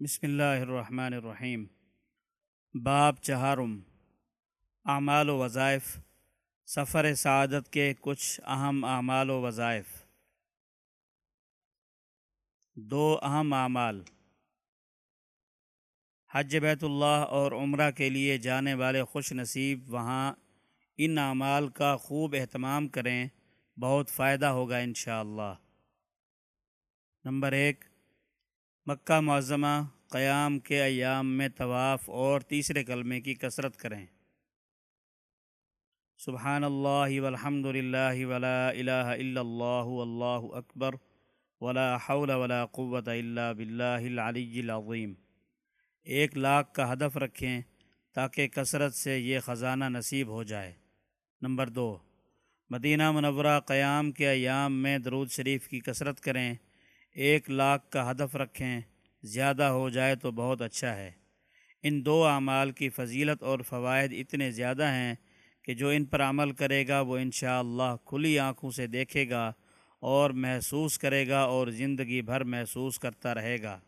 بسم اللہ الرحمن الرحیم۔ باب چہارم۔ اعمال و وظائف۔ سفر سعادت کے کچھ اہم اعمال و وظائف۔ دو اہم اعمال۔ حج بیت اللہ اور عمرہ کے لیے جانے والے خوش نصیب وہاں ان اعمال کا خوب اہتمام کریں، بہت فائدہ ہوگا انشاءاللہ۔ نمبر ایک۔ مکہ معظمہ قیام کے ایام میں طواف اور تیسرے کلمے کی کثرت کریں۔ سبحان اللہ والحمد للہ ولا الہ الا اللہ واللہ اکبر ولا حول ولا قوت الا باللہ العلی العظیم۔ ایک لاکھ کا ہدف رکھیں تاکہ کثرت سے یہ خزانہ نصیب ہو جائے۔ نمبر دو، مدینہ منورہ قیام کے ایام میں درود شریف کی کثرت کریں۔ ایک لاکھ کا ہدف رکھیں، زیادہ ہو جائے تو بہت اچھا ہے۔ ان دو اعمال کی فضیلت اور فوائد اتنے زیادہ ہیں کہ جو ان پر عمل کرے گا، وہ انشاءاللہ اللہ کھلی آنکھوں سے دیکھے گا اور محسوس کرے گا اور زندگی بھر محسوس کرتا رہے گا۔